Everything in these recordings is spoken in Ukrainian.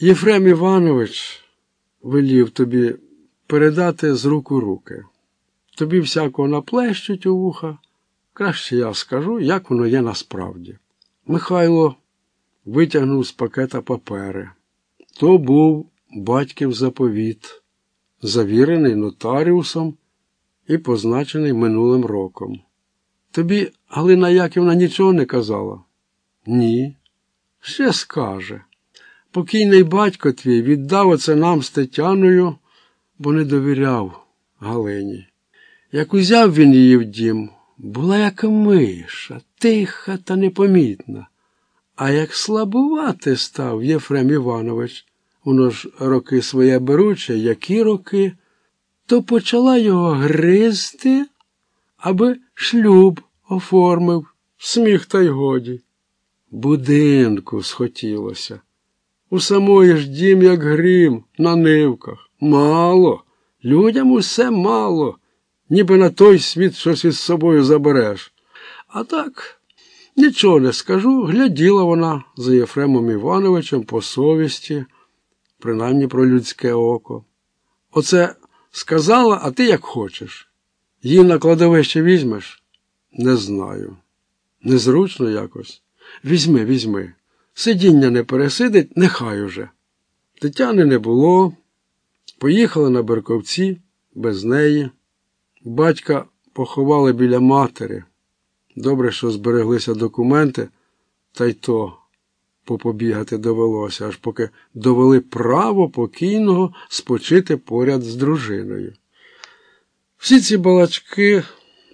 Єфрем Іванович велів тобі передати з рук у руки. Тобі всякого наплещуть у вуха. Краще я скажу, як воно є насправді. Михайло витягнув з пакета папери. То був батьків заповіт, завірений нотаріусом і позначений минулим роком. Тобі Галина Яківна нічого не казала? Ні. Ще скаже. Покійний батько твій віддав оце нам з Тетяною, бо не довіряв Галині. Як узяв він її в дім, була як миша, тиха та непомітна. А як слабувати став Єфрем Іванович, воно ж роки своє беруче, які роки, то почала його гризти, аби шлюб оформив, сміх та й годі. Будинку схотілося. У самої ж дім, як грім, на нивках. Мало. Людям усе мало, ніби на той світ щось із собою забереш. А так, нічого не скажу, гляділа вона за Єфремом Івановичем по совісті, принаймні про людське око. Оце сказала, а ти як хочеш. Її на кладовище візьмеш? Не знаю. Незручно якось. Візьми, візьми. Сидіння не пересидить, нехай уже. Тетяни не було. Поїхали на Берковці без неї. Батька поховали біля матері. Добре, що збереглися документи, та й то попобігати довелося, аж поки довели право покійного спочити поряд з дружиною. Всі ці балачки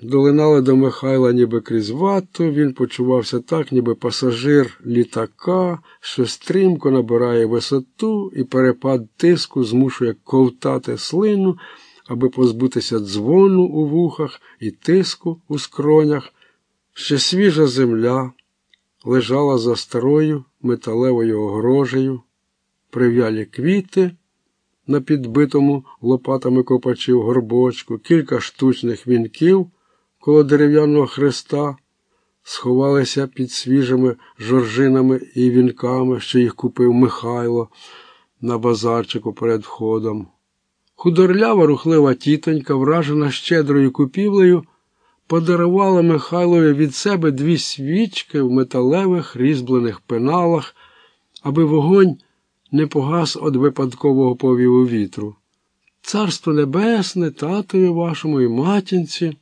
долинали до Михайла ніби крізь вату, він почувався так, ніби пасажир літака, що стрімко набирає висоту і перепад тиску змушує ковтати слину, аби позбутися дзвону у вухах і тиску у скронях. Ще свіжа земля лежала за старою металевою огрожею, прив'ялі квіти на підбитому лопатами копачів горбочку, кілька штучних вінків коло дерев'яного хреста, сховалися під свіжими жоржинами і вінками, що їх купив Михайло на базарчику перед входом. Худорлява рухлива тітонька, вражена щедрою купівлею, подарувала Михайлові від себе дві свічки в металевих різьблених пеналах, аби вогонь не погас від випадкового повіву вітру. Царство небесне, татові вашому і матінці.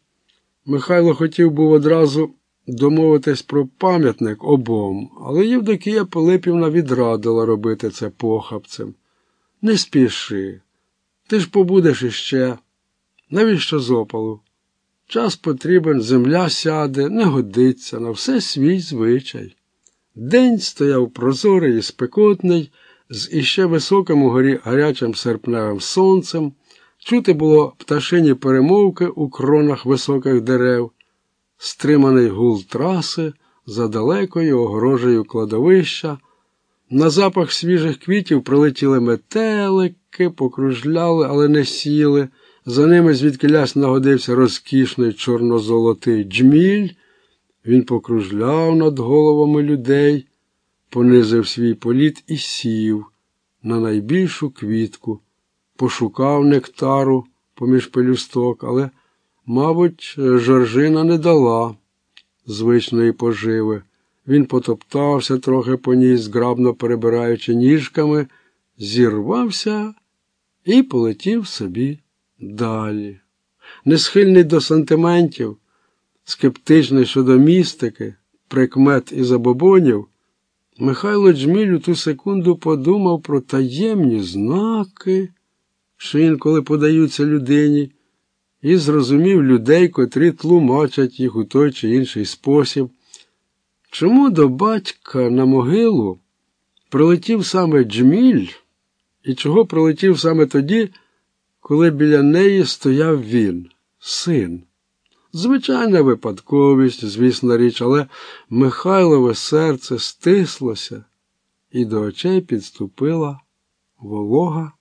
Михайло хотів був одразу домовитись про пам'ятник обом, але Євдокія Пилипівна відрадила робити це похапцем. Не спіши, ти ж побудеш іще. Навіщо з опалу? Час потрібен, земля сяде, не годиться на все свій звичай. День стояв прозорий і спекотний, з іще високим у горі гарячим серпневим сонцем. Чути було пташині перемовки у кронах високих дерев, стриманий гул траси за далекою огорожею кладовища. На запах свіжих квітів прилетіли метелики, покружляли, але не сіли. За ними звідкилясь нагодився розкішний чорно-золотий джміль. Він покружляв над головами людей, понизив свій політ і сів на найбільшу квітку пошукав нектару поміж пелюсток, але, мабуть, Жоржина не дала звичної поживи. Він потоптався трохи по ній, зграбно перебираючи ніжками, зірвався і полетів собі далі. Несхильний до сантиментів, скептичний щодо містики, прикмет і забобонів, Михайло Джміль у ту секунду подумав про таємні знаки що інколи подаються людині, і зрозумів людей, котрі тлумачать їх у той чи інший спосіб. Чому до батька на могилу прилетів саме Джміль, і чого прилетів саме тоді, коли біля неї стояв він, син? Звичайна випадковість, звісна річ, але Михайлове серце стислося, і до очей підступила волога.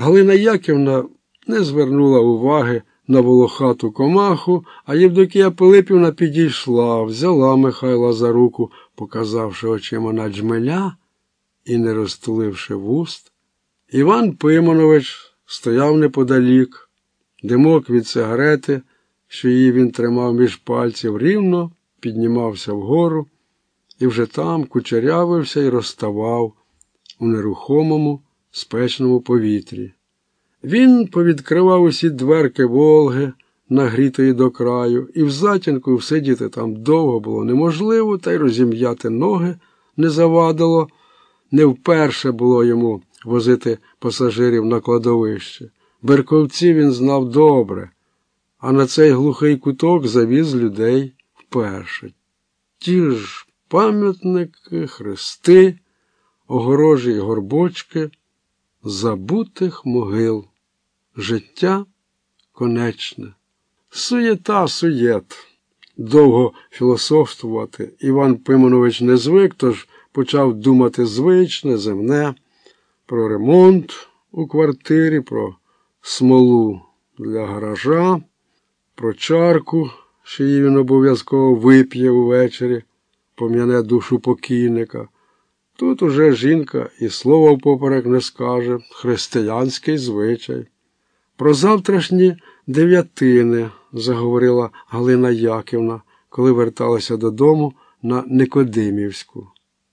Галина Яківна не звернула уваги на волохату комаху, а Євдокія Пилипівна підійшла, взяла Михайла за руку, показавши очима на джмеля, і не розтуливши вуст, Іван Пимонович стояв неподалік, димок від сигарети, що її він тримав між пальців, рівно піднімався вгору і вже там кучерявився і розставав у нерухомому спечному повітрі. Він повідкривав усі дверки Волги, нагрітої до краю, і в затінку всидіти там довго було неможливо, та й розім'яти ноги не завадило. Не вперше було йому возити пасажирів на кладовище. Берковці він знав добре, а на цей глухий куток завіз людей вперше. Ті ж пам'ятники, хрести, огорожі й горбочки забутих могил. Життя конечне. Суєта суєт. Довго філософствувати Іван Пимонович не звик, тож почав думати звичне, земне, про ремонт у квартирі, про смолу для гаража, про чарку, що її він обов'язково вип'є увечері, пом'яне душу покійника. Тут уже жінка і слова впоперек не скаже, християнський звичай. Про завтрашні дев'ятини, заговорила Галина Яківна, коли верталася додому на Никодимівську.